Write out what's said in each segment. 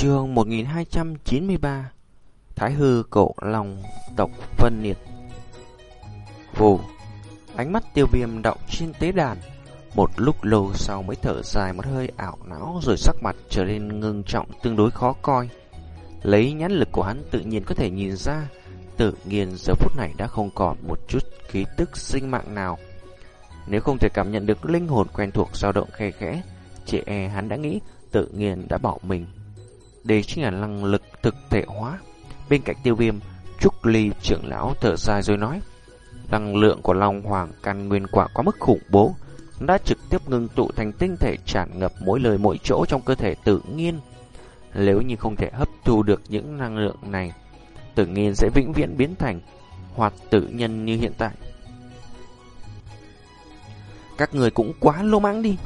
Chương 1293 Thái hư cổ lòng tộc Vân liệt Vù, Ánh mắt tiêu viêm động trên tế đàn, Một lúc lâu sau mới thở dài một hơi ảo não Rồi sắc mặt trở nên ngưng trọng tương đối khó coi. Lấy nhãn lực của hắn tự nhiên có thể nhìn ra, Tự nhiên giờ phút này đã không còn một chút ký tức sinh mạng nào. Nếu không thể cảm nhận được linh hồn quen thuộc dao động khe khẽ Chị e hắn đã nghĩ tự nhiên đã bỏ mình đây chính là năng lực thực thể hóa. Bên cạnh tiêu viêm, Trúc Ly trưởng lão thở dài rồi nói. Năng lượng của Long Hoàng căn nguyên quả quá mức khủng bố. Đã trực tiếp ngưng tụ thành tinh thể tràn ngập mỗi lời mỗi chỗ trong cơ thể tự nhiên. Nếu như không thể hấp thu được những năng lượng này, tự nhiên sẽ vĩnh viễn biến thành hoạt tự nhân như hiện tại. Các người cũng quá lô mãng đi.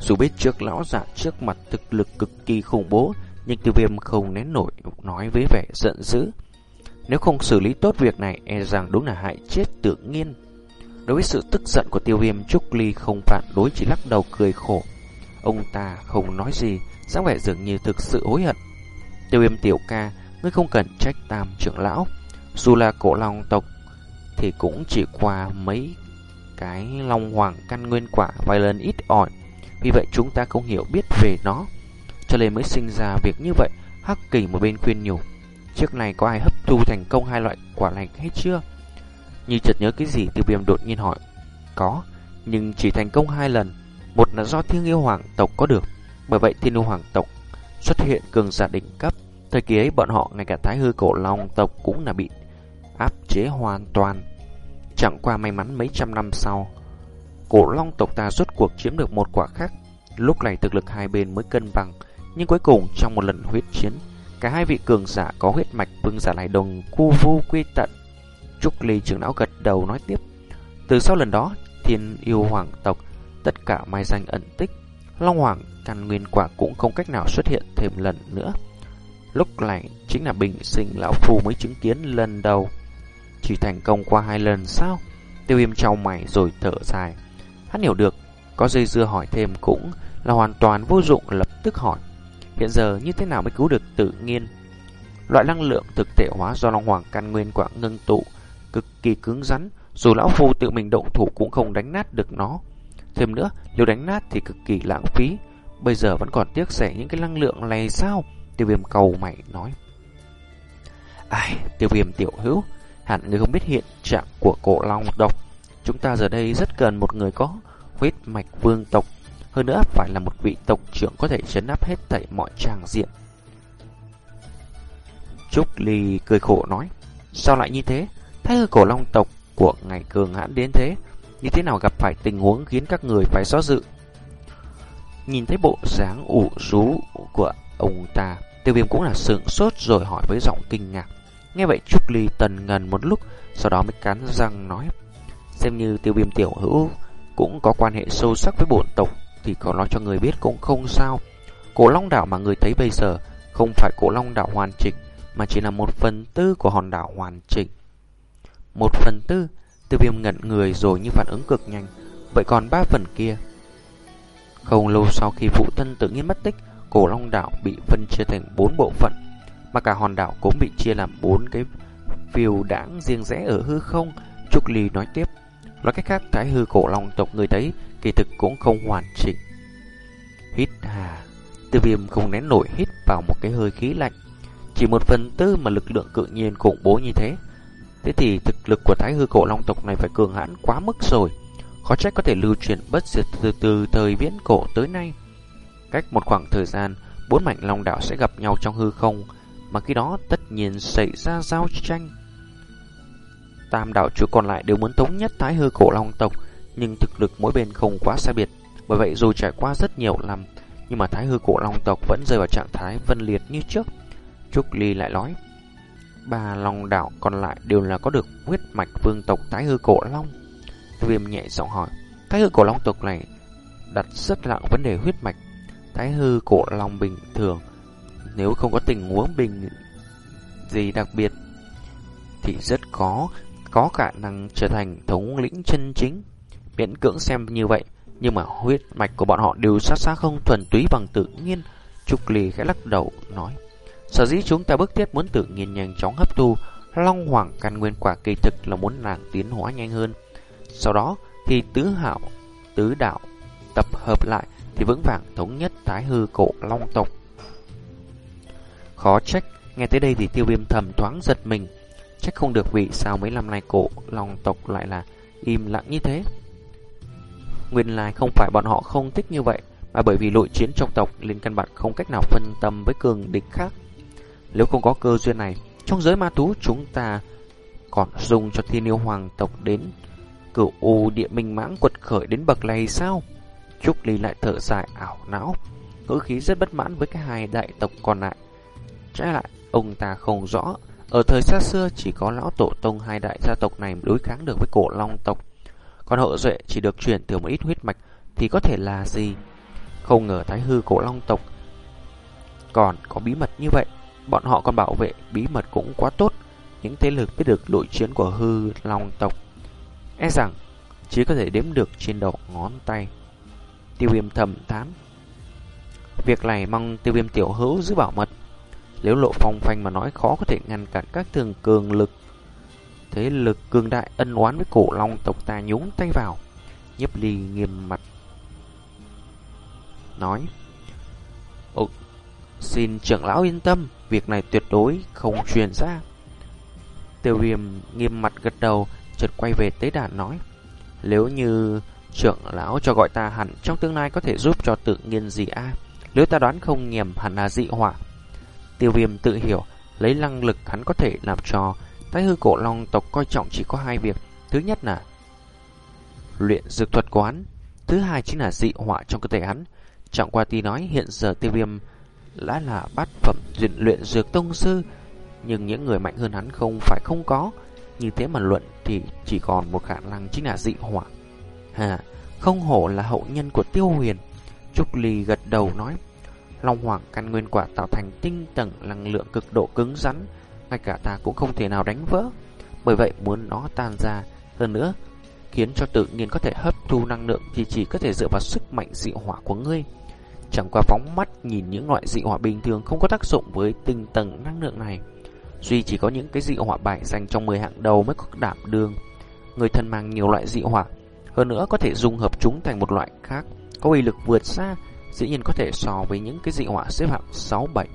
Dù biết trước lão giả trước mặt thực lực cực kỳ khủng bố, nhưng tiêu viêm không nén nổi nói với vẻ giận dữ. Nếu không xử lý tốt việc này, e rằng đúng là hại chết tự nhiên. Đối với sự tức giận của tiêu viêm, Trúc Ly không phản đối chỉ lắc đầu cười khổ. Ông ta không nói gì, dáng vẻ dường như thực sự hối hận. Tiêu viêm tiểu ca, ngươi không cần trách tam trưởng lão. Dù là cổ long tộc, thì cũng chỉ qua mấy cái long hoàng căn nguyên quả vài lần ít ỏi. Vì vậy chúng ta không hiểu biết về nó cho nên mới sinh ra việc như vậy. Hắc kỳ một bên khuyên nhủ. Trước này có ai hấp thu thành công hai loại quả lành hay chưa? Như chợt nhớ cái gì tiêu viêm đột nhiên hỏi. Có, nhưng chỉ thành công hai lần. Một là do thiên yêu hoàng tộc có được. Bởi vậy thiên yêu hoàng tộc xuất hiện cường giả đỉnh cấp. Thời kỳ ấy bọn họ ngay cả thái hư cổ long tộc cũng là bị áp chế hoàn toàn. Chẳng qua may mắn mấy trăm năm sau, cổ long tộc ta rốt cuộc chiếm được một quả khác. Lúc này thực lực hai bên mới cân bằng, nhưng cuối cùng trong một lần huyết chiến, cả hai vị cường giả có huyết mạch vương giả lại đồng cu vu quy tận. Trúc Ly trưởng lão gật đầu nói tiếp. Từ sau lần đó, thiên yêu hoàng tộc, tất cả mai danh ẩn tích, Long Hoàng căn nguyên quả cũng không cách nào xuất hiện thêm lần nữa. Lúc này chính là bình sinh lão phu mới chứng kiến lần đầu. Chỉ thành công qua hai lần sao? Tiêu viêm trao mày rồi thở dài. Hắn hiểu được, có dây dưa hỏi thêm cũng là hoàn toàn vô dụng lập tức hỏi. Hiện giờ như thế nào mới cứu được tự nhiên? Loại năng lượng thực thể hóa do Long Hoàng căn nguyên quả ngưng tụ, cực kỳ cứng rắn, dù lão phu tự mình động thủ cũng không đánh nát được nó. Thêm nữa, nếu đánh nát thì cực kỳ lãng phí, bây giờ vẫn còn tiếc rẻ những cái năng lượng này sao? Tiêu viêm cầu mày nói. Ai, tiêu viêm tiểu hữu, hẳn người không biết hiện trạng của cổ long độc. Chúng ta giờ đây rất cần một người có huyết mạch vương tộc hơn nữa phải là một vị tộc trưởng có thể chấn áp hết thảy mọi tràng diện. Trúc Ly cười khổ nói, sao lại như thế? Thái hư cổ long tộc của ngày cường hãn đến thế, như thế nào gặp phải tình huống khiến các người phải xót dự? Nhìn thấy bộ dáng ủ rú của ông ta, tiêu viêm cũng là sững sốt rồi hỏi với giọng kinh ngạc. Nghe vậy Trúc Ly tần ngần một lúc, sau đó mới cắn răng nói, xem như tiêu viêm tiểu hữu cũng có quan hệ sâu sắc với bổn tộc thì có nói cho người biết cũng không sao. Cổ long đảo mà người thấy bây giờ không phải cổ long đảo hoàn chỉnh, mà chỉ là một phần tư của hòn đảo hoàn chỉnh. Một phần tư, tiêu viêm ngẩn người rồi như phản ứng cực nhanh, vậy còn ba phần kia. Không lâu sau khi phụ thân tự nhiên mất tích, cổ long đảo bị phân chia thành bốn bộ phận, mà cả hòn đảo cũng bị chia làm bốn cái phiêu đãng riêng rẽ ở hư không. Trúc Ly nói tiếp, nói cách khác thái hư cổ long tộc người thấy kỳ thực cũng không hoàn chỉnh. Hít hà, tiêu viêm không nén nổi hít vào một cái hơi khí lạnh. Chỉ một phần tư mà lực lượng cự nhiên khủng bố như thế. Thế thì thực lực của thái hư cổ long tộc này phải cường hãn quá mức rồi. Khó trách có thể lưu truyền bất diệt từ từ thời viễn cổ tới nay. Cách một khoảng thời gian, bốn mảnh long đảo sẽ gặp nhau trong hư không, mà khi đó tất nhiên xảy ra giao tranh. Tam đảo chủ còn lại đều muốn thống nhất thái hư cổ long tộc, nhưng thực lực mỗi bên không quá xa biệt. Bởi vậy dù trải qua rất nhiều năm, nhưng mà thái hư cổ long tộc vẫn rơi vào trạng thái vân liệt như trước. Trúc Ly lại nói, ba long đảo còn lại đều là có được huyết mạch vương tộc thái hư cổ long. Viêm nhẹ giọng hỏi, thái hư cổ long tộc này đặt rất nặng vấn đề huyết mạch. Thái hư cổ long bình thường, nếu không có tình huống bình gì đặc biệt, thì rất có có khả năng trở thành thống lĩnh chân chính. Miễn cưỡng xem như vậy, nhưng mà huyết mạch của bọn họ đều sát sát không thuần túy bằng tự nhiên. Trúc Ly khẽ lắc đầu nói Sở dĩ chúng ta bước tiếp muốn tự nhiên nhanh chóng hấp thu Long Hoàng căn nguyên quả kỳ thực là muốn nàng tiến hóa nhanh hơn. Sau đó thì tứ hảo, tứ đạo tập hợp lại thì vững vàng thống nhất tái hư cổ Long tộc. Khó trách, nghe tới đây thì tiêu viêm thầm thoáng giật mình. Trách không được vì sao mấy năm nay cổ Long tộc lại là im lặng như thế. Nguyên lai không phải bọn họ không thích như vậy, Mà bởi vì nội chiến trong tộc Liên căn bản không cách nào phân tâm với cường địch khác. Nếu không có cơ duyên này, Trong giới ma tú chúng ta Còn dùng cho thiên yêu hoàng tộc đến Cửu u địa minh mãng quật khởi đến bậc này sao? Trúc Ly lại thở dài ảo não, Ngữ khí rất bất mãn với cái hai đại tộc còn lại. Trái lại, Ông ta không rõ, Ở thời xa xưa chỉ có lão tổ tông hai đại gia tộc này đối kháng được với cổ long tộc còn hậu duệ chỉ được truyền từ một ít huyết mạch thì có thể là gì? Không ngờ thái hư cổ long tộc còn có bí mật như vậy. Bọn họ còn bảo vệ bí mật cũng quá tốt. Những thế lực biết được nội chiến của hư long tộc. E rằng chỉ có thể đếm được trên đầu ngón tay. Tiêu viêm thầm thán. Việc này mong tiêu viêm tiểu hữu giữ bảo mật. Nếu lộ phong phanh mà nói khó có thể ngăn cản các thường cường lực thế lực cường đại ân oán với cổ long tộc ta nhúng tay vào. Nhiếp ly nghiêm mặt. Nói. Ồ, xin trưởng lão yên tâm, việc này tuyệt đối không truyền ra. Tiêu viêm nghiêm mặt gật đầu, chợt quay về tế đàn nói. Nếu như trưởng lão cho gọi ta hẳn trong tương lai có thể giúp cho tự nhiên gì a Nếu ta đoán không nhầm hẳn là dị hỏa. Tiêu viêm tự hiểu, lấy năng lực hắn có thể làm cho Thái hư cổ long tộc coi trọng chỉ có hai việc. Thứ nhất là luyện dược thuật của hắn. Thứ hai chính là dị họa trong cơ thể hắn. Trọng qua ti nói hiện giờ tiêu viêm đã là bát phẩm luyện luyện dược tông sư. Nhưng những người mạnh hơn hắn không phải không có. Như thế mà luận thì chỉ còn một khả năng chính là dị họa. Hà, không hổ là hậu nhân của tiêu huyền. Trúc Ly gật đầu nói. Long Hoàng căn nguyên quả tạo thành tinh tầng năng lượng cực độ cứng rắn ngay cả ta cũng không thể nào đánh vỡ. Bởi vậy muốn nó tan ra hơn nữa, khiến cho tự nhiên có thể hấp thu năng lượng thì chỉ có thể dựa vào sức mạnh dị hỏa của ngươi. Chẳng qua phóng mắt nhìn những loại dị hỏa bình thường không có tác dụng với tinh tầng năng lượng này. Duy chỉ có những cái dị hỏa bài dành trong 10 hạng đầu mới có đảm đương. Người thân mang nhiều loại dị hỏa, hơn nữa có thể dung hợp chúng thành một loại khác, có uy lực vượt xa, dĩ nhiên có thể so với những cái dị hỏa xếp hạng 6 7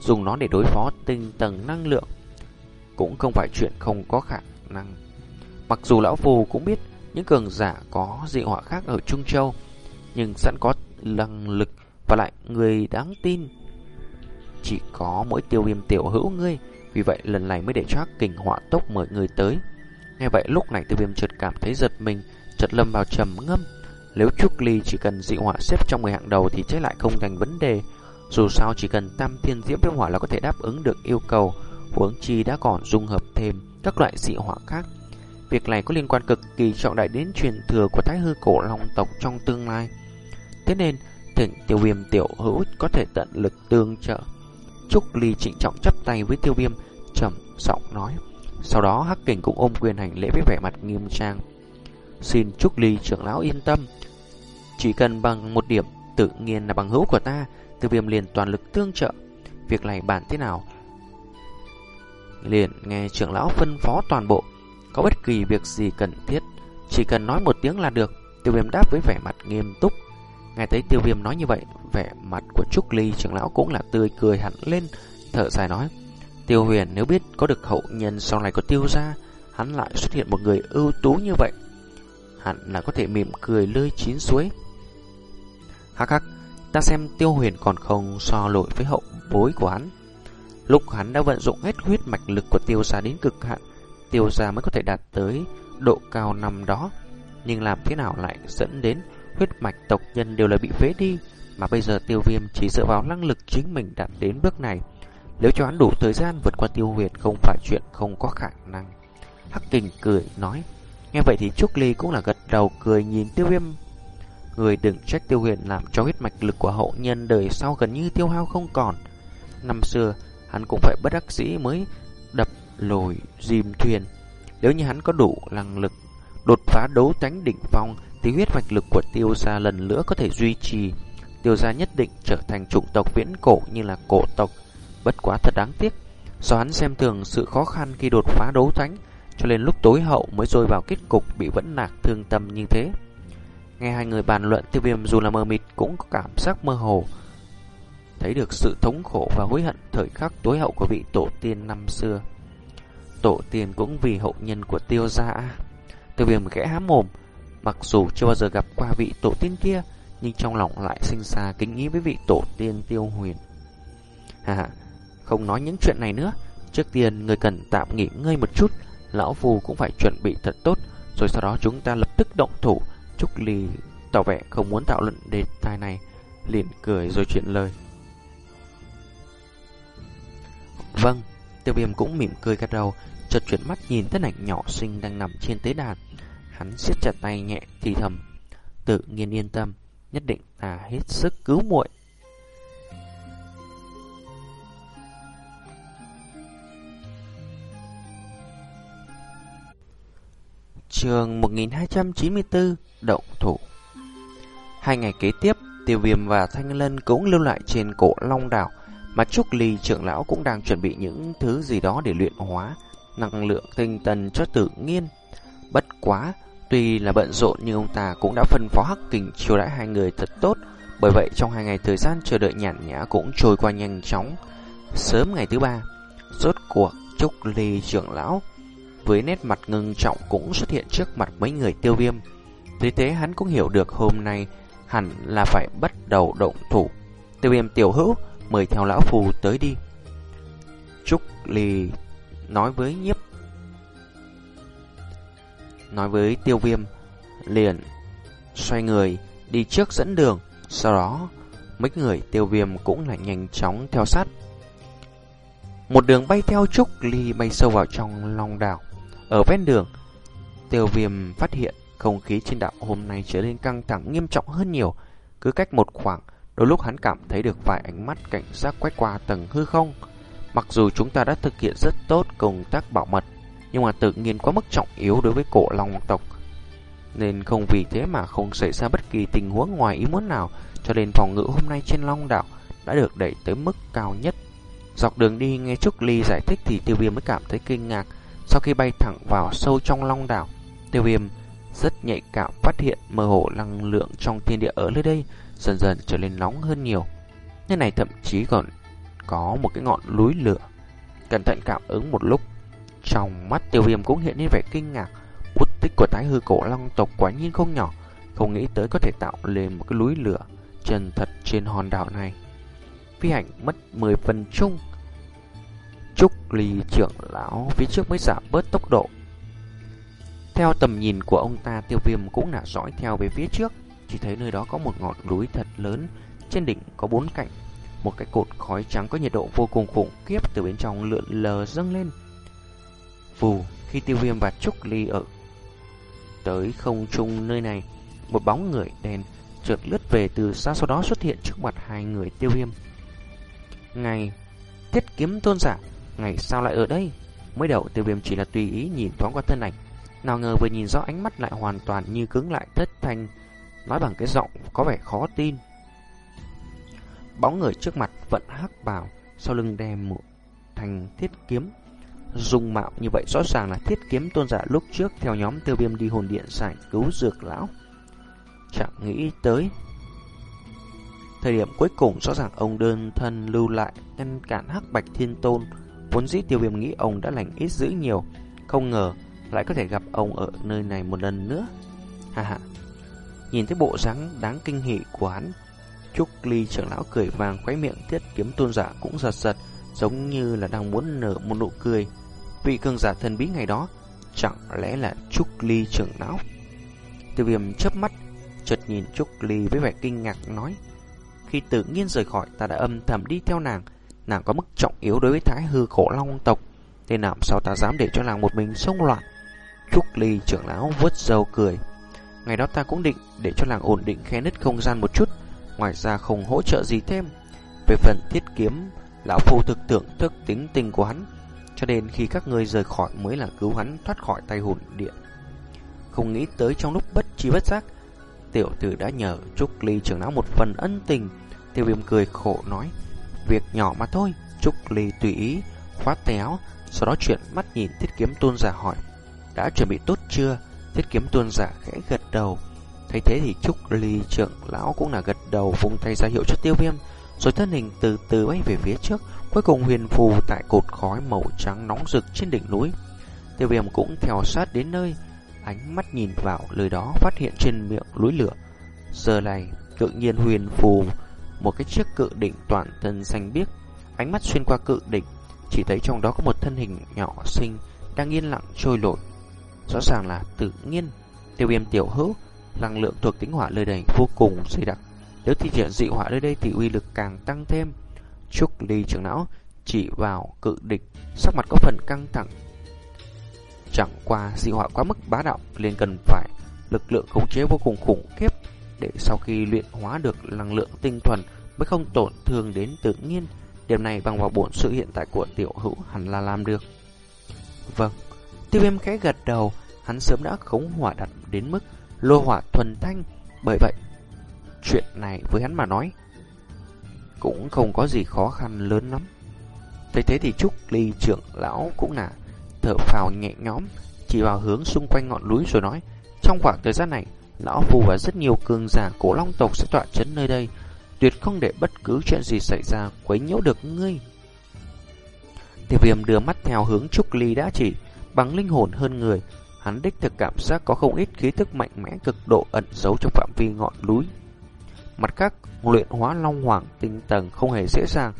dùng nó để đối phó tinh tầng năng lượng cũng không phải chuyện không có khả năng. Mặc dù lão phù cũng biết những cường giả có dị họa khác ở Trung Châu, nhưng sẵn có năng lực và lại người đáng tin. Chỉ có mỗi tiêu viêm tiểu hữu ngươi, vì vậy lần này mới để cho kình họa tốc mời người tới. Nghe vậy lúc này tiêu viêm chợt cảm thấy giật mình, chợt lâm vào trầm ngâm. Nếu Trúc Ly chỉ cần dị họa xếp trong 10 hạng đầu thì chết lại không thành vấn đề. Dù sao chỉ cần tam thiên diễm viêm hỏa là có thể đáp ứng được yêu cầu, huống chi đã còn dung hợp thêm các loại dị hỏa khác. Việc này có liên quan cực kỳ trọng đại đến truyền thừa của Thái hư cổ long tộc trong tương lai. Thế nên, thịnh tiêu viêm tiểu hữu có thể tận lực tương trợ. Trúc Ly trịnh trọng chấp tay với tiêu viêm, trầm giọng nói. Sau đó Hắc Kình cũng ôm quyền hành lễ với vẻ mặt nghiêm trang. Xin Trúc Ly trưởng lão yên tâm. Chỉ cần bằng một điểm tự nhiên là bằng hữu của ta, Tiêu viêm liền toàn lực tương trợ Việc này bản thế nào Liền nghe trưởng lão phân phó toàn bộ. Có bất kỳ việc gì cần thiết, Chỉ cần nói một tiếng là được. Tiêu viêm đáp với vẻ mặt nghiêm túc. Nghe thấy tiêu viêm nói như vậy, Vẻ mặt của Trúc Ly trưởng lão cũng là tươi cười hẳn lên, Thở dài nói, Tiêu huyền nếu biết có được hậu nhân sau này có tiêu ra Hắn lại xuất hiện một người ưu tú như vậy, Hẳn là có thể mỉm cười lơi chín suối. Hắc hắc, Ta xem tiêu huyền còn không so lội với hậu bối của hắn. Lúc hắn đã vận dụng hết huyết mạch lực của tiêu gia đến cực hạn, tiêu gia mới có thể đạt tới độ cao năm đó. Nhưng làm thế nào lại dẫn đến huyết mạch tộc nhân đều là bị phế đi, mà bây giờ tiêu viêm chỉ dựa vào năng lực chính mình đạt đến bước này. Nếu cho hắn đủ thời gian vượt qua tiêu huyền không phải chuyện không có khả năng. Hắc kình cười nói, nghe vậy thì Trúc Ly cũng là gật đầu cười nhìn tiêu viêm Người đừng trách tiêu huyền làm cho huyết mạch lực của hậu nhân đời sau gần như tiêu hao không còn. Năm xưa, hắn cũng phải bất đắc dĩ mới đập lồi dìm thuyền. Nếu như hắn có đủ năng lực đột phá đấu tránh đỉnh phong, thì huyết mạch lực của tiêu gia lần nữa có thể duy trì. tiêu gia nhất định trở thành chủng tộc viễn cổ như là cổ tộc. Bất quá thật đáng tiếc, do hắn xem thường sự khó khăn khi đột phá đấu tránh, cho nên lúc tối hậu mới rơi vào kết cục bị vẫn nạc thương tâm như thế. Nghe hai người bàn luận tiêu viêm dù là mơ mịt cũng có cảm giác mơ hồ. Thấy được sự thống khổ và hối hận thời khắc tối hậu của vị tổ tiên năm xưa. Tổ tiên cũng vì hậu nhân của tiêu gia. Tiêu viêm khẽ há mồm, mặc dù chưa bao giờ gặp qua vị tổ tiên kia, nhưng trong lòng lại sinh ra kính ý với vị tổ tiên tiêu huyền. Hà không nói những chuyện này nữa, trước tiên người cần tạm nghỉ ngơi một chút, lão phù cũng phải chuẩn bị thật tốt, rồi sau đó chúng ta lập tức động thủ. Trúc Ly tỏ vẻ không muốn tạo luận đề tài này, liền cười rồi chuyện lời. Vâng, tiêu viêm cũng mỉm cười gật đầu, chợt chuyển mắt nhìn thân ảnh nhỏ xinh đang nằm trên tế đàn. Hắn siết chặt tay nhẹ thì thầm, tự nhiên yên tâm, nhất định là hết sức cứu muội. Trường 1294 Động thủ Hai ngày kế tiếp, Tiêu Viêm và Thanh Lân cũng lưu lại trên cổ Long Đảo, mà Trúc Ly trưởng lão cũng đang chuẩn bị những thứ gì đó để luyện hóa năng lượng tinh tần cho tự nhiên. Bất quá, tuy là bận rộn nhưng ông ta cũng đã phân phó Hắc Kình chiêu đãi hai người thật tốt, bởi vậy trong hai ngày thời gian chờ đợi nhàn nhã cũng trôi qua nhanh chóng. Sớm ngày thứ ba, rốt cuộc Trúc Ly trưởng lão với nét mặt ngưng trọng cũng xuất hiện trước mặt mấy người tiêu viêm. Tuy thế hắn cũng hiểu được hôm nay hẳn là phải bắt đầu động thủ. Tiêu viêm tiểu hữu mời theo lão phù tới đi. Trúc lì nói với nhiếp nói với tiêu viêm liền xoay người đi trước dẫn đường sau đó mấy người tiêu viêm cũng lại nhanh chóng theo sát một đường bay theo trúc ly bay sâu vào trong long đảo ở ven đường, tiêu viêm phát hiện không khí trên đảo hôm nay trở nên căng thẳng nghiêm trọng hơn nhiều. Cứ cách một khoảng, đôi lúc hắn cảm thấy được vài ánh mắt cảnh giác quét qua tầng hư không. Mặc dù chúng ta đã thực hiện rất tốt công tác bảo mật, nhưng mà tự nhiên quá mức trọng yếu đối với cổ long tộc. Nên không vì thế mà không xảy ra bất kỳ tình huống ngoài ý muốn nào, cho nên phòng ngự hôm nay trên long đảo đã được đẩy tới mức cao nhất. Dọc đường đi nghe Trúc Ly giải thích thì tiêu viêm mới cảm thấy kinh ngạc. Sau khi bay thẳng vào sâu trong long đảo, tiêu viêm rất nhạy cảm phát hiện mơ hồ năng lượng trong thiên địa ở nơi đây dần dần trở nên nóng hơn nhiều. Nơi này thậm chí còn có một cái ngọn núi lửa. Cẩn thận cảm ứng một lúc, trong mắt tiêu viêm cũng hiện lên vẻ kinh ngạc. Bút tích của thái hư cổ long tộc quá nhiên không nhỏ, không nghĩ tới có thể tạo lên một cái núi lửa chân thật trên hòn đảo này. Phi hành mất 10 phần chung Trúc Ly trưởng lão phía trước mới giảm bớt tốc độ. Theo tầm nhìn của ông ta, tiêu viêm cũng nả dõi theo về phía trước. Chỉ thấy nơi đó có một ngọn núi thật lớn, trên đỉnh có bốn cạnh. Một cái cột khói trắng có nhiệt độ vô cùng khủng khiếp từ bên trong lượn lờ dâng lên. Vù, khi tiêu viêm và Trúc Ly ở tới không trung nơi này, một bóng người đèn trượt lướt về từ xa sau đó xuất hiện trước mặt hai người tiêu viêm. Ngày thiết kiếm tôn giả Ngày sao lại ở đây? Mới đầu tiêu viêm chỉ là tùy ý nhìn thoáng qua thân ảnh Nào ngờ vừa nhìn rõ ánh mắt lại hoàn toàn như cứng lại thất thanh Nói bằng cái giọng có vẻ khó tin. Bóng người trước mặt vẫn hắc bào, Sau lưng đem một thành thiết kiếm. Dùng mạo như vậy rõ ràng là thiết kiếm tôn giả lúc trước Theo nhóm tiêu viêm đi hồn điện giải cứu dược lão. Chẳng nghĩ tới, Thời điểm cuối cùng rõ ràng ông đơn thân lưu lại, ngăn cản hắc bạch thiên tôn. Vốn dĩ tiêu viêm nghĩ ông đã lành ít dữ nhiều, Không ngờ lại có thể gặp ông ở nơi này một lần nữa. Ha ha. Nhìn thấy bộ dáng đáng kinh hỉ của hắn, Trúc Ly trưởng lão cười vàng khoái miệng thiết kiếm tôn giả cũng giật giật, Giống như là đang muốn nở một nụ cười. Vị cường giả thần bí ngày đó, Chẳng lẽ là Trúc Ly trưởng lão? Tiêu viêm chớp mắt, chợt nhìn Trúc Ly với vẻ kinh ngạc, nói, Khi tự nhiên rời khỏi, ta đã âm thầm đi theo nàng. Nàng có mức trọng yếu đối với thái hư cổ long tộc. Thế nào sao ta dám để cho nàng một mình xông loạn? Trúc Ly trưởng lão vớt dâu cười Ngày đó ta cũng định để cho làng ổn định khe nứt không gian một chút. Ngoài ra không hỗ trợ gì thêm. Về phần thiết kiếm, Lão phu thực tưởng thức tính tình của hắn, Cho nên khi các người rời khỏi mới là cứu hắn thoát khỏi tay hồn điện Không nghĩ tới trong lúc bất chi bất giác, Tiểu tử đã nhờ Trúc Ly trưởng lão một phần ân tình. Tiêu viêm cười khổ nói, Việc nhỏ mà thôi. Trúc Ly tùy ý khóa téo Sau đó chuyển mắt nhìn thiết kiếm tôn giả hỏi, Đã chuẩn bị tốt chưa? Thiết kiếm tôn giả khẽ gật đầu. Thay thế thì Trúc Ly trưởng lão cũng là gật đầu, vung tay ra hiệu cho tiêu viêm, Rồi thân hình từ từ bay về phía trước, Cuối cùng huyền phù tại cột khói màu trắng nóng rực trên đỉnh núi. Tiêu viêm cũng theo sát đến nơi, Ánh mắt nhìn vào lời đó phát hiện trên miệng núi lửa. Giờ này, tự nhiên huyền phù, Một cái chiếc cự đỉnh toàn thân xanh biếc, Ánh mắt xuyên qua cự đỉnh, Chỉ thấy trong đó có một thân hình nhỏ xinh Đang yên lặng trôi nổi Rõ ràng là tự nhiên, Tiêu viêm tiểu hữu, Năng lượng thuộc tính hỏa nơi đây vô cùng dày đặc. Nếu thi triển dị hỏa nơi đây thì uy lực càng tăng thêm. Trúc ly trưởng não Chỉ vào cự địch, Sắc mặt có phần căng thẳng. Chẳng qua dị hỏa quá mức bá đạo Nên cần phải lực lượng khống chế vô cùng khủng khiếp Để sau khi luyện hóa được năng lượng tinh thuần Mới không tổn thương đến tự nhiên. Điểm này bằng vào bổn sự hiện tại của tiểu hữu hẳn là làm được. Vâng. Tiêu viêm khẽ gật đầu, Hắn sớm đã khống hỏa đặt đến mức lô hỏa thuần thanh. Bởi vậy, Chuyện này với hắn mà nói Cũng không có gì khó khăn lớn lắm. Thấy thế thì Trúc Ly trưởng lão cũng là thở phào nhẹ nhõm, Chỉ vào hướng xung quanh ngọn núi rồi nói, Trong khoảng thời gian này, Lão Phu và rất nhiều cường giả cổ long tộc sẽ tọa chấn nơi đây. Tuyệt không để bất cứ chuyện gì xảy ra Quấy nhiễu được ngươi. Tiêu viêm đưa mắt theo hướng Trúc Ly đã chỉ Bằng linh hồn hơn người Hắn đích thực cảm giác có không ít khí thức mạnh mẽ cực độ ẩn giấu trong phạm vi ngọn núi. Mặt khác, luyện hóa long hoàng tinh tầng không hề dễ dàng,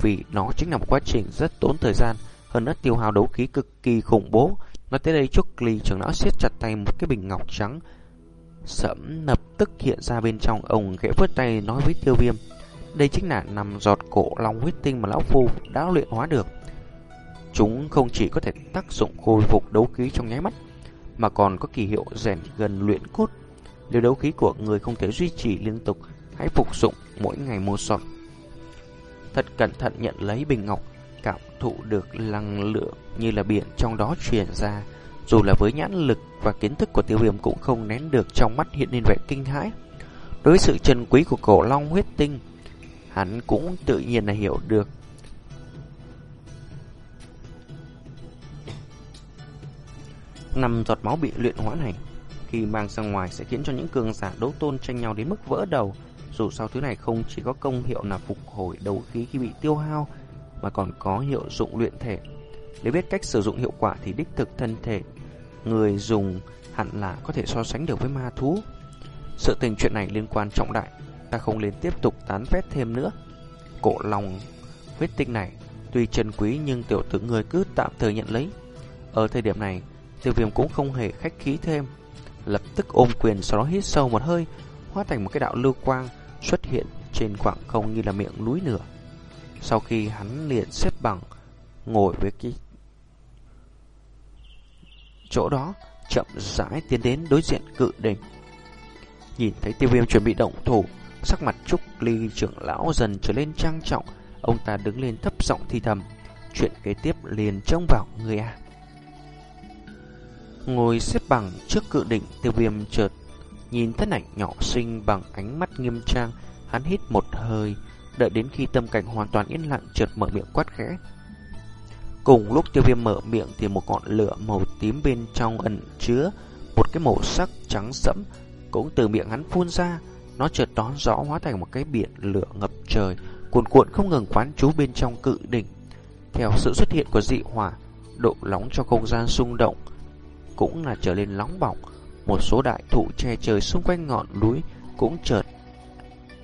vì nó chính là một quá trình rất tốn thời gian, hơn nữa tiêu hao đấu khí cực kỳ khủng bố. Nói tới đây Trúc Ly trưởng lão siết chặt tay một cái bình ngọc trắng, sẫm lập tức hiện ra bên trong ông khẽ vớt tay nói với tiêu viêm. Đây chính là nằm giọt cổ long huyết tinh mà lão phu đã luyện hóa được. Chúng không chỉ có thể tác dụng khôi phục đấu khí trong nháy mắt, mà còn có kỳ hiệu rèn gần luyện cốt. Nếu đấu khí của người không thể duy trì liên tục, hãy phục dụng mỗi ngày một giọt. Thật cẩn thận nhận lấy bình ngọc, cảm thụ được năng lượng như là biển trong đó truyền ra. Dù là với nhãn lực và kiến thức của tiêu viêm cũng không nén được trong mắt hiện lên vẻ kinh hãi. Đối với sự trân quý của cổ long huyết tinh, hắn cũng tự nhiên là hiểu được Năm giọt máu bị luyện hóa này. Khi mang ra ngoài sẽ khiến cho những cường giả đấu tôn tranh nhau đến mức vỡ đầu. Dù sao thứ này không chỉ có công hiệu là phục hồi đầu khí khi bị tiêu hao, Mà còn có hiệu dụng luyện thể. Để biết cách sử dụng hiệu quả thì đích thực thân thể Người dùng hẳn là có thể so sánh được với ma thú. Sự tình chuyện này liên quan trọng đại, Ta không nên tiếp tục tán phét thêm nữa. Cổ lòng huyết tinh này, Tuy trân quý nhưng tiểu tử người cứ tạm thời nhận lấy. Ở thời điểm này Tiêu viêm cũng không hề khách khí thêm, Lập tức ôm quyền sau đó hít sâu một hơi, Hóa thành một cái đạo lưu quang Xuất hiện trên khoảng không như là miệng núi lửa. Sau khi hắn liền xếp bằng, Ngồi với cái chỗ đó, Chậm rãi tiến đến đối diện cự đỉnh. Nhìn thấy tiêu viêm chuẩn bị động thủ, Sắc mặt Trúc Ly trưởng lão dần trở lên trang trọng, Ông ta đứng lên thấp giọng thi thầm, Chuyện kế tiếp liền trông vào người à. Ngồi xếp bằng trước cự đỉnh tiêu viêm chợt Nhìn thân ảnh nhỏ xinh bằng ánh mắt nghiêm trang, Hắn hít một hơi, Đợi đến khi tâm cảnh hoàn toàn yên lặng chợt mở miệng quát khẽ. Cùng lúc tiêu viêm mở miệng thì một ngọn lửa màu tím bên trong ẩn chứa Một cái màu sắc trắng sẫm Cũng từ miệng hắn phun ra. Nó chợt đón rõ hóa thành một cái biển lửa ngập trời, Cuồn cuộn không ngừng quán trú bên trong cự đỉnh. Theo sự xuất hiện của dị hỏa, Độ nóng cho không gian xung động cũng là trở lên nóng bỏng. Một số đại thụ che trời xung quanh ngọn núi cũng chợt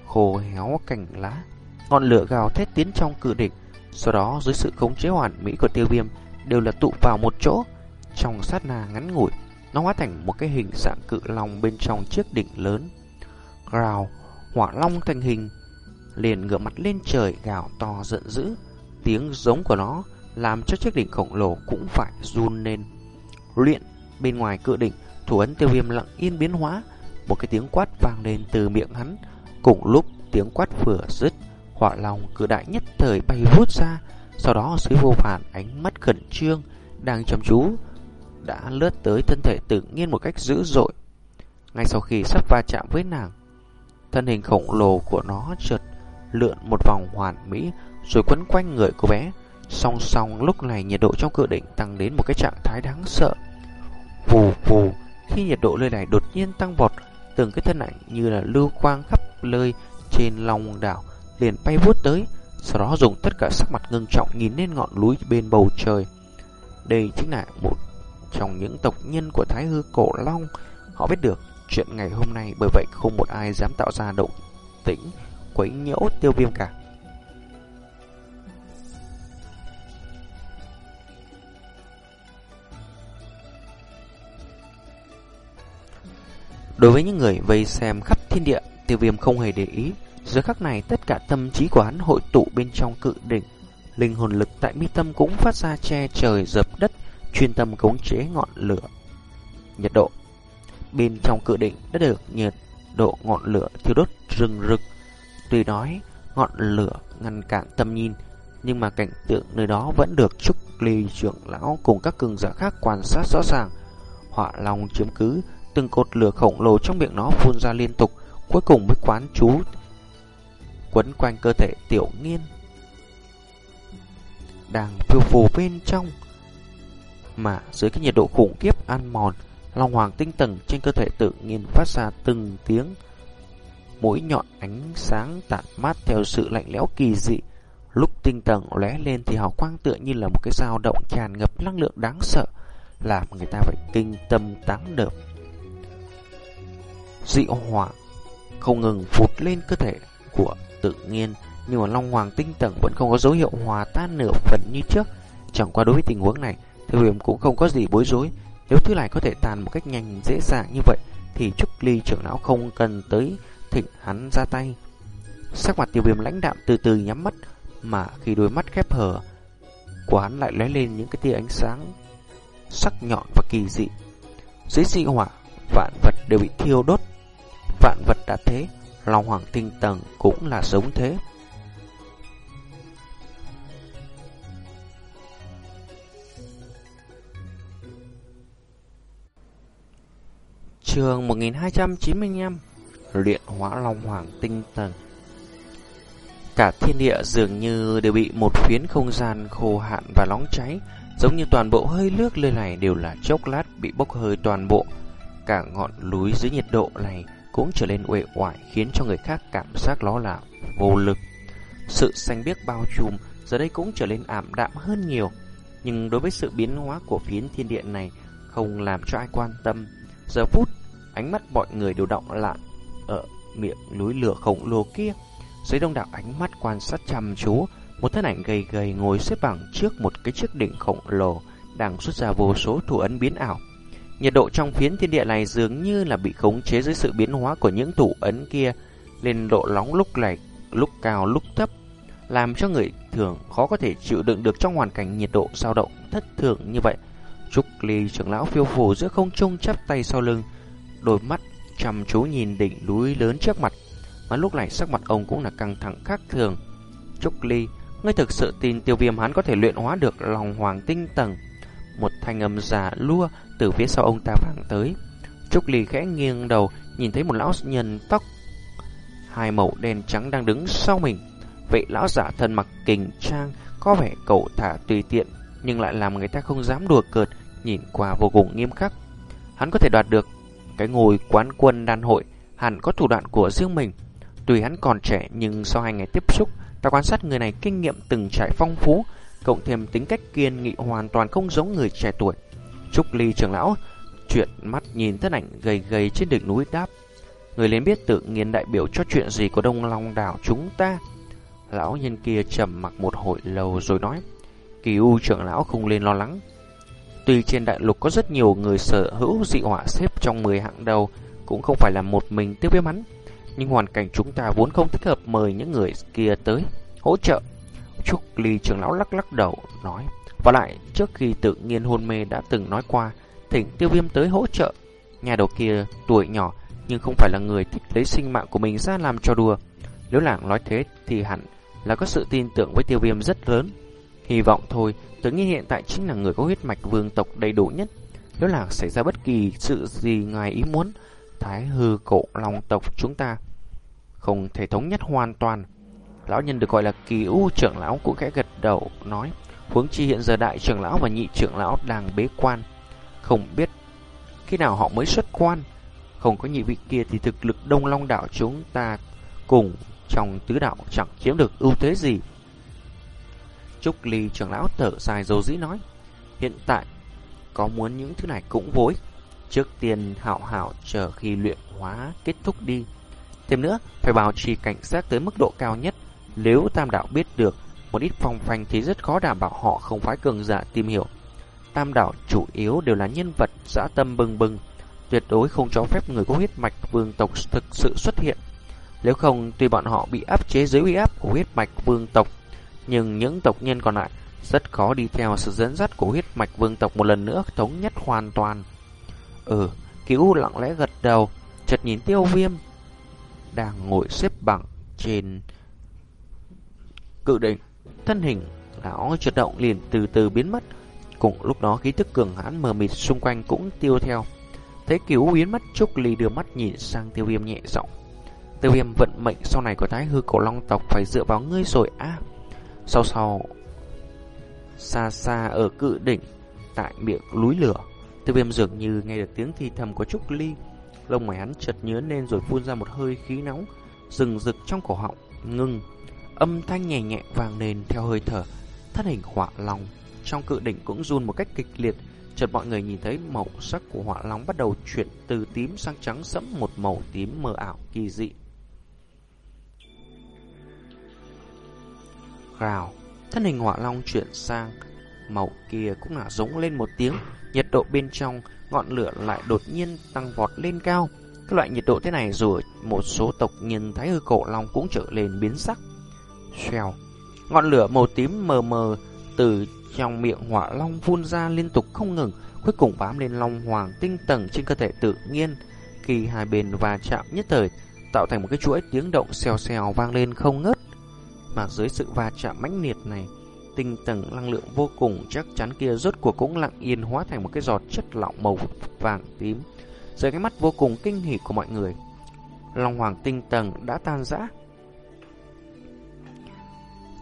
khô héo cành lá. Ngọn lửa gào thét tiến trong cự địch, sau đó dưới sự khống chế hoàn mỹ của tiêu viêm đều là tụ vào một chỗ. Trong sát na ngắn ngủi, nó hóa thành một cái hình dạng cự long bên trong chiếc đỉnh lớn. Gào, hỏa long thành hình, liền ngửa mặt lên trời gào to giận dữ. Tiếng giống của nó làm cho chiếc đỉnh khổng lồ cũng phải run lên. Luyện Bên ngoài cự đỉnh, thủ ấn tiêu viêm lặng yên biến hóa, một cái tiếng quát vang lên từ miệng hắn. Cùng lúc tiếng quát vừa dứt, hỏa lòng cự đại nhất thời bay vút ra, sau đó sứ vô phản ánh mắt khẩn trương, đang chăm chú, đã lướt tới thân thể tự nhiên một cách dữ dội. Ngay sau khi sắp va chạm với nàng, thân hình khổng lồ của nó trượt lượn một vòng hoàn mỹ rồi quấn quanh người cô bé. Song song lúc này nhiệt độ trong cự định tăng đến một cái trạng thái đáng sợ. Vù vù, khi nhiệt độ nơi này đột nhiên tăng vọt, từng cái thân ảnh như là lưu quang khắp lơi trên lòng đảo liền bay vút tới, sau đó dùng tất cả sắc mặt ngưng trọng nhìn lên ngọn núi bên bầu trời. Đây chính là một trong những tộc nhân của Thái Hư Cổ Long. Họ biết được chuyện ngày hôm nay bởi vậy không một ai dám tạo ra động tĩnh quấy nhiễu tiêu viêm cả. Đối với những người vây xem khắp thiên địa, tiêu viêm không hề để ý. Giờ khắc này tất cả tâm trí của hắn hội tụ bên trong cự đỉnh. Linh hồn lực tại mi tâm cũng phát ra che trời dập đất, chuyên tâm cống chế ngọn lửa. Nhiệt độ Bên trong cự đỉnh đã được nhiệt độ ngọn lửa thiêu đốt rừng rực. Tuy nói ngọn lửa ngăn cản tâm nhìn, nhưng mà cảnh tượng nơi đó vẫn được Trúc Ly trưởng lão cùng các cường giả khác quan sát rõ ràng. Họa long chiếm cứ, từng cột lửa khổng lồ trong miệng nó phun ra liên tục, cuối cùng mới quán chú quấn quanh cơ thể tiểu nghiên. Đang phiêu phù bên trong, mà dưới cái nhiệt độ khủng khiếp ăn mòn, Long Hoàng tinh tầng trên cơ thể tự nhiên phát ra từng tiếng mũi nhọn ánh sáng tản mát theo sự lạnh lẽo kỳ dị. Lúc tinh tầng lóe lên thì hào quang tựa như là một cái dao động tràn ngập năng lượng đáng sợ, làm người ta phải kinh tâm tán đợp. Dị hỏa không ngừng phụt lên cơ thể của tự nhiên, nhưng mà Long Hoàng tinh tầng vẫn không có dấu hiệu hòa tan nửa phần như trước. Chẳng qua đối với tình huống này, Thư Huyền cũng không có gì bối rối. Nếu thứ này có thể tàn một cách nhanh dễ dàng như vậy, thì Trúc Ly trưởng lão không cần tới thịnh hắn ra tay. Sắc mặt tiêu viêm lãnh đạm từ từ nhắm mắt, mà khi đôi mắt khép hờ của hắn lại lóe lên những cái tia ánh sáng sắc nhọn và kỳ dị. Dưới dị hỏa, vạn vật đều bị thiêu đốt. Vạn vật đã thế, Long Hoàng tinh tầng cũng là giống thế. Trường 1295 Luyện hóa Long Hoàng tinh tầng Cả thiên địa dường như đều bị một phiến không gian khô hạn và nóng cháy Giống như toàn bộ hơi nước nơi này đều là chốc lát bị bốc hơi toàn bộ Cả ngọn núi dưới nhiệt độ này cũng trở nên uể oải khiến cho người khác cảm giác lo là vô lực. Sự xanh biếc bao trùm giờ đây cũng trở nên ảm đạm hơn nhiều. Nhưng đối với sự biến hóa của phiến thiên địa này không làm cho ai quan tâm. Giờ phút, ánh mắt mọi người đều động lại ở miệng núi lửa khổng lồ kia. Dưới đông đảo ánh mắt quan sát chăm chú, một thân ảnh gầy gầy ngồi xếp bằng trước một cái chiếc đỉnh khổng lồ đang xuất ra vô số thủ ấn biến ảo. Nhiệt độ trong phiến thiên địa này dường như là bị khống chế dưới sự biến hóa của những thủ ấn kia, lên độ nóng lúc này, lúc cao lúc thấp, làm cho người thường khó có thể chịu đựng được trong hoàn cảnh nhiệt độ dao động thất thường như vậy. Trúc Ly trưởng lão phiêu phù giữa không trung chắp tay sau lưng, đôi mắt chăm chú nhìn đỉnh núi lớn trước mặt, mà lúc này sắc mặt ông cũng là căng thẳng khác thường. Trúc Ly, ngươi thực sự tin tiêu viêm hắn có thể luyện hóa được lòng hoàng tinh tầng. Một thanh âm giả lua từ phía sau ông ta vang tới. Trúc Ly khẽ nghiêng đầu, nhìn thấy một lão nhân tóc hai màu đen trắng đang đứng sau mình. Vậy lão giả thân mặc kình trang, có vẻ cậu thả tùy tiện, nhưng lại làm người ta không dám đùa cợt, nhìn qua vô cùng nghiêm khắc. Hắn có thể đoạt được cái ngồi quán quân đan hội, hẳn có thủ đoạn của riêng mình. Tuy hắn còn trẻ nhưng sau hai ngày tiếp xúc, ta quan sát người này kinh nghiệm từng trải phong phú, cộng thêm tính cách kiên nghị hoàn toàn không giống người trẻ tuổi. Trúc Ly trưởng lão chuyện mắt nhìn thân ảnh gầy gầy trên đỉnh núi đáp. Người lên biết tự nhiên đại biểu cho chuyện gì của Đông Long đảo chúng ta. Lão nhân kia trầm mặc một hồi lâu rồi nói. Kỳ u trưởng lão không lên lo lắng. Tuy trên đại lục có rất nhiều người sở hữu dị hỏa xếp trong 10 hạng đầu, cũng không phải là một mình tiêu viêm hắn. Nhưng hoàn cảnh chúng ta vốn không thích hợp mời những người kia tới hỗ trợ. Trúc Ly trưởng lão lắc lắc đầu nói. Và lại, trước khi tự nhiên hôn mê đã từng nói qua, thỉnh tiêu viêm tới hỗ trợ. Nhà đầu kia tuổi nhỏ, nhưng không phải là người thích lấy sinh mạng của mình ra làm cho đùa. Nếu làng nói thế thì hẳn là có sự tin tưởng với tiêu viêm rất lớn. Hy vọng thôi, tự nhiên hiện tại chính là người có huyết mạch vương tộc đầy đủ nhất. Nếu là xảy ra bất kỳ sự gì ngoài ý muốn, thái hư cổ lòng tộc chúng ta không thể thống nhất hoàn toàn. Lão nhân được gọi là kỳ u trưởng lão cũng khẽ gật đầu nói, huống chi hiện giờ đại trưởng lão và nhị trưởng lão đang bế quan, không biết khi nào họ mới xuất quan. Không có nhị vị kia thì thực lực đông long đạo chúng ta cùng trong tứ đạo chẳng chiếm được ưu thế gì. Trúc Ly trưởng lão thở dài dầu dĩ nói, hiện tại có muốn những thứ này cũng vối. Trước tiên hảo hảo chờ khi luyện hóa kết thúc đi. Thêm nữa, phải bảo trì cảnh sát tới mức độ cao nhất. Nếu tam đạo biết được một ít phong phanh thì rất khó đảm bảo họ không phải cường giả tìm hiểu. Tam đảo chủ yếu đều là nhân vật dã tâm bừng bừng, tuyệt đối không cho phép người có huyết mạch vương tộc thực sự xuất hiện. Nếu không, tuy bọn họ bị áp chế dưới uy áp của huyết mạch vương tộc, nhưng những tộc nhân còn lại rất khó đi theo sự dẫn dắt của huyết mạch vương tộc một lần nữa thống nhất hoàn toàn. Ừ, cứu lặng lẽ gật đầu, chợt nhìn tiêu viêm, đang ngồi xếp bằng trên cự định, thân hình lão chợt động liền từ từ biến mất. Cùng lúc đó khí tức cường hãn mờ mịt xung quanh cũng tiêu theo. Thấy cứu biến mất, Trúc Ly đưa mắt nhìn sang tiêu viêm nhẹ giọng. Tiêu viêm vận mệnh sau này của thái hư cổ long tộc phải dựa vào ngươi rồi à. Sau sau, xa xa ở cự đỉnh, tại miệng núi lửa, tiêu viêm dường như nghe được tiếng thì thầm của Trúc Ly. Lông mày hắn chợt nhớ lên rồi phun ra một hơi khí nóng, rừng rực trong cổ họng, ngưng. Âm thanh nhẹ nhẹ vang lên theo hơi thở, thân hình hỏa long trong cự đỉnh cũng run một cách kịch liệt. Chợt mọi người nhìn thấy màu sắc của hỏa long bắt đầu chuyển từ tím sang trắng sẫm một màu tím mờ ảo kỳ dị. Rào, thân hình hỏa long chuyển sang màu kia cũng là giống lên một tiếng, nhiệt độ bên trong ngọn lửa lại đột nhiên tăng vọt lên cao. Cái loại nhiệt độ thế này rồi một số tộc nhân thái hư cổ long cũng trở lên biến sắc. Xèo, ngọn lửa màu tím mờ mờ từ trong miệng hỏa long phun ra liên tục không ngừng, cuối cùng bám lên long hoàng tinh tầng trên cơ thể tự nhiên. Khi hai bên va chạm nhất thời, tạo thành một cái chuỗi tiếng động xèo xèo vang lên không ngớt. Mà dưới sự va chạm mãnh liệt này, tinh tầng năng lượng vô cùng chắc chắn kia rốt cuộc cũng lặng yên hóa thành một cái giọt chất lỏng màu vàng tím. Dưới cái mắt vô cùng kinh hỉ của mọi người, Long Hoàng tinh tầng đã tan rã.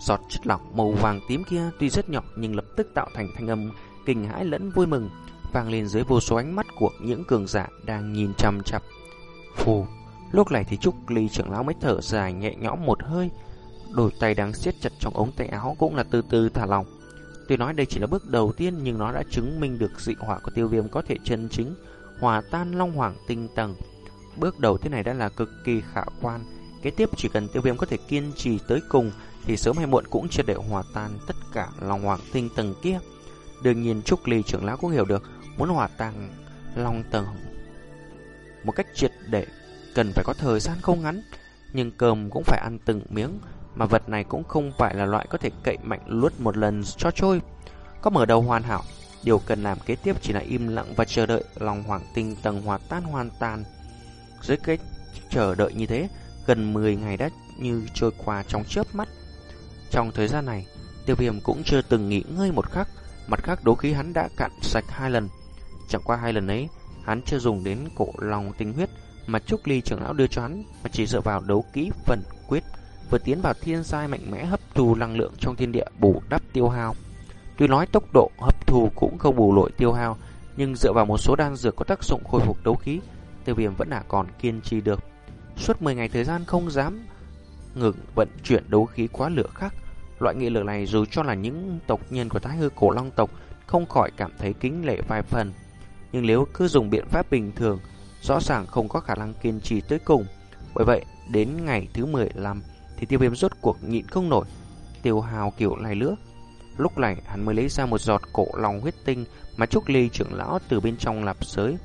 Giọt chất lỏng màu vàng tím kia tuy rất nhỏ nhưng lập tức tạo thành thanh âm kinh hãi lẫn vui mừng, vang lên dưới vô số ánh mắt của những cường giả đang nhìn chăm chằm. Phù, lúc này thì Trúc Ly trưởng lão mới thở dài nhẹ nhõm một hơi, Đôi tay đang siết chặt trong ống tay áo cũng là từ từ thả lòng. Tuy nói đây chỉ là bước đầu tiên nhưng nó đã chứng minh được dị hỏa của tiêu viêm có thể chân chính hòa tan long hoàng tinh tầng. Bước đầu thế này đã là cực kỳ khả quan. Kế tiếp chỉ cần tiêu viêm có thể kiên trì tới cùng thì sớm hay muộn cũng triệt để hòa tan tất cả lòng hoàng tinh tầng kia. Đương nhiên Trúc Ly trưởng lão cũng hiểu được muốn hòa tan lòng tầng một cách triệt để cần phải có thời gian không ngắn nhưng cơm cũng phải ăn từng miếng mà vật này cũng không phải là loại có thể cậy mạnh luốt một lần cho trôi. Có mở đầu hoàn hảo, điều cần làm kế tiếp chỉ là im lặng và chờ đợi lòng hoàng tinh tầng hòa tan hoàn toàn Dưới cái chờ đợi như thế, gần 10 ngày đã như trôi qua trong chớp mắt. Trong thời gian này, tiêu viêm cũng chưa từng nghỉ ngơi một khắc, mặt khác đố khí hắn đã cạn sạch hai lần. Chẳng qua hai lần ấy, hắn chưa dùng đến cổ lòng tinh huyết mà Trúc Ly trưởng lão đưa cho hắn, mà chỉ dựa vào đấu kỹ phần quyết vừa tiến vào thiên giai mạnh mẽ hấp thu năng lượng trong thiên địa bù đắp tiêu hao. Tuy nói tốc độ hấp thu cũng không bù lội tiêu hao, nhưng dựa vào một số đan dược có tác dụng khôi phục đấu khí, tiêu viêm vẫn đã còn kiên trì được. Suốt 10 ngày thời gian không dám ngừng vận chuyển đấu khí quá lửa khác. Loại nghị lực này dù cho là những tộc nhân của thái hư cổ long tộc không khỏi cảm thấy kính lệ vài phần. Nhưng nếu cứ dùng biện pháp bình thường, rõ ràng không có khả năng kiên trì tới cùng. Bởi vậy, đến ngày thứ 15, thì tiêu viêm rốt cuộc nhịn không nổi, tiêu hào kiểu này nữa. Lúc này hắn mới lấy ra một giọt cổ lòng huyết tinh mà Trúc Ly trưởng lão từ bên trong lạp sới.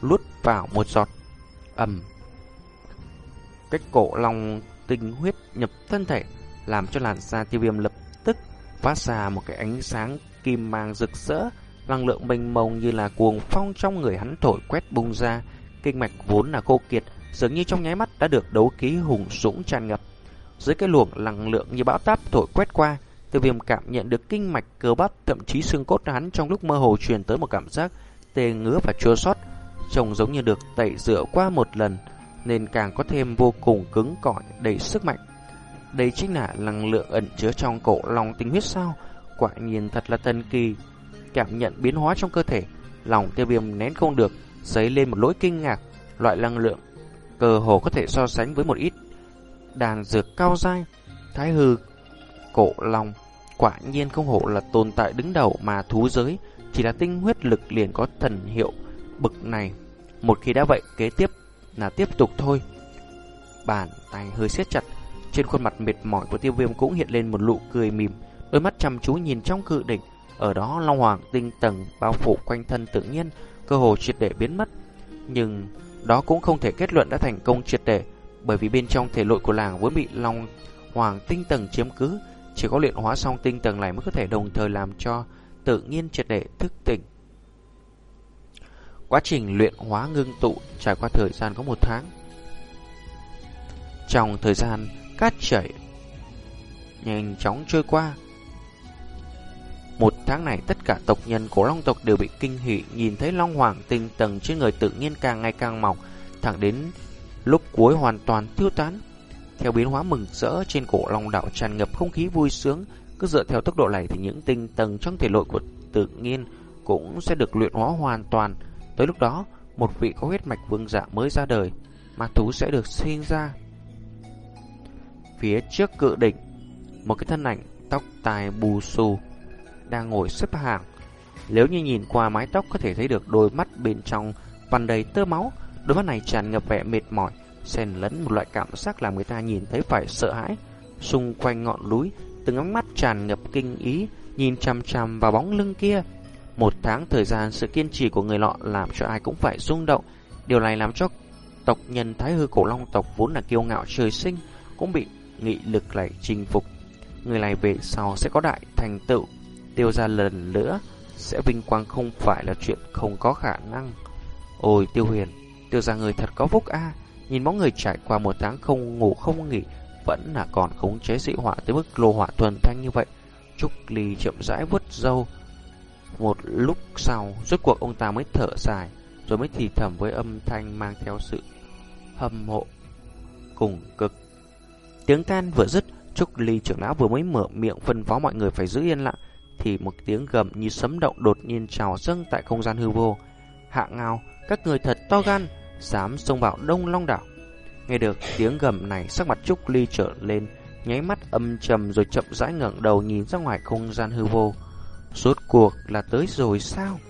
Lút vào một giọt ầm. Cách cổ lòng tinh huyết nhập thân thể làm cho làn da tiêu viêm lập tức phát ra một cái ánh sáng kim mang rực rỡ, năng lượng mênh mông như là cuồng phong trong người hắn thổi quét bung ra, kinh mạch vốn là khô kiệt dường như trong nháy mắt đã được đấu khí hùng dũng tràn ngập. Dưới cái luồng năng lượng như bão táp thổi quét qua, Tiêu Viêm cảm nhận được kinh mạch cơ bắp thậm chí xương cốt hắn trong lúc mơ hồ truyền tới một cảm giác tê ngứa và chua xót. trông giống như được tẩy rửa qua một lần, nên càng có thêm vô cùng cứng cỏi, đầy sức mạnh. Đây chính là năng lượng ẩn chứa trong cổ lòng tinh huyết sao? Quả nhiên thật là thần kỳ. Cảm nhận biến hóa trong cơ thể, lòng tiêu viêm nén không được, dấy lên một lỗi kinh ngạc. Loại năng lượng cơ hồ có thể so sánh với một ít đàn dược cao dai. Thái hư cổ lòng. quả nhiên không hổ là tồn tại đứng đầu mà thú giới chỉ là tinh huyết lực liền có thần hiệu bực này. Một khi đã vậy, kế tiếp là tiếp tục thôi. Bàn tay hơi siết chặt, trên khuôn mặt mệt mỏi của tiêu viêm cũng hiện lên một nụ cười mỉm, đôi mắt chăm chú nhìn trong cự đỉnh. Ở đó Long Hoàng tinh tầng bao phủ quanh thân tự nhiên, cơ hồ triệt để biến mất. Nhưng đó cũng không thể kết luận đã thành công triệt để, bởi vì bên trong thể lội của làng vốn bị Long Hoàng tinh tầng chiếm cứ, chỉ có luyện hóa xong tinh tầng này mới có thể đồng thời làm cho tự nhiên triệt để thức tỉnh. Quá trình luyện hóa ngưng tụ trải qua thời gian có một tháng. Trong thời gian cát chảy nhanh chóng trôi qua, một tháng này tất cả tộc nhân của Long tộc đều bị kinh hỉ nhìn thấy Long Hoàng tinh tầng trên người tự nhiên càng ngày càng mỏng, thẳng đến lúc cuối hoàn toàn tiêu tán. Theo biến hóa mừng rỡ trên cổ Long đạo tràn ngập không khí vui sướng, cứ dựa theo tốc độ này thì những tinh tầng trong thể nội của tự nhiên cũng sẽ được luyện hóa hoàn toàn. Tới lúc đó, một vị có huyết mạch vương dạ mới ra đời, ma thú sẽ được sinh ra. Phía trước cự đỉnh, một cái thân ảnh tóc tai bù xù đang ngồi xếp hàng. Nếu như nhìn qua mái tóc có thể thấy được đôi mắt bên trong vằn đầy tơ máu, đôi mắt này tràn ngập vẻ mệt mỏi, xen lẫn một loại cảm giác làm người ta nhìn thấy phải sợ hãi. Xung quanh ngọn núi, từng ánh mắt tràn ngập kinh ý, nhìn chằm chằm vào bóng lưng kia. Một tháng thời gian sự kiên trì của người lọ làm cho ai cũng phải rung động. Điều này làm cho tộc nhân Thái Hư Cổ Long tộc vốn là kiêu ngạo trời sinh cũng bị nghị lực này chinh phục. Người này về sau sẽ có đại thành tựu, tiêu ra lần nữa sẽ vinh quang không phải là chuyện không có khả năng. Ôi tiêu huyền, tiêu ra người thật có phúc a nhìn bóng người trải qua một tháng không ngủ không nghỉ, vẫn là còn khống chế dị họa tới mức lô hỏa thuần thanh như vậy. Trúc Ly chậm rãi vuốt râu. Một lúc sau, rốt cuộc ông ta mới thở dài, rồi mới thì thầm với âm thanh mang theo sự hâm mộ cùng cực. Tiếng than vừa dứt, Trúc Ly trưởng lão vừa mới mở miệng phân phó mọi người phải giữ yên lặng, thì một tiếng gầm như sấm động đột nhiên trào dâng tại không gian hư vô. Hạ ngao, các người thật to gan, dám xông vào Đông Long đảo. Nghe được tiếng gầm này, sắc mặt Trúc Ly trở lên, nháy mắt âm trầm rồi chậm rãi ngẩng đầu nhìn ra ngoài không gian hư vô. Rốt cuộc là tới rồi sao?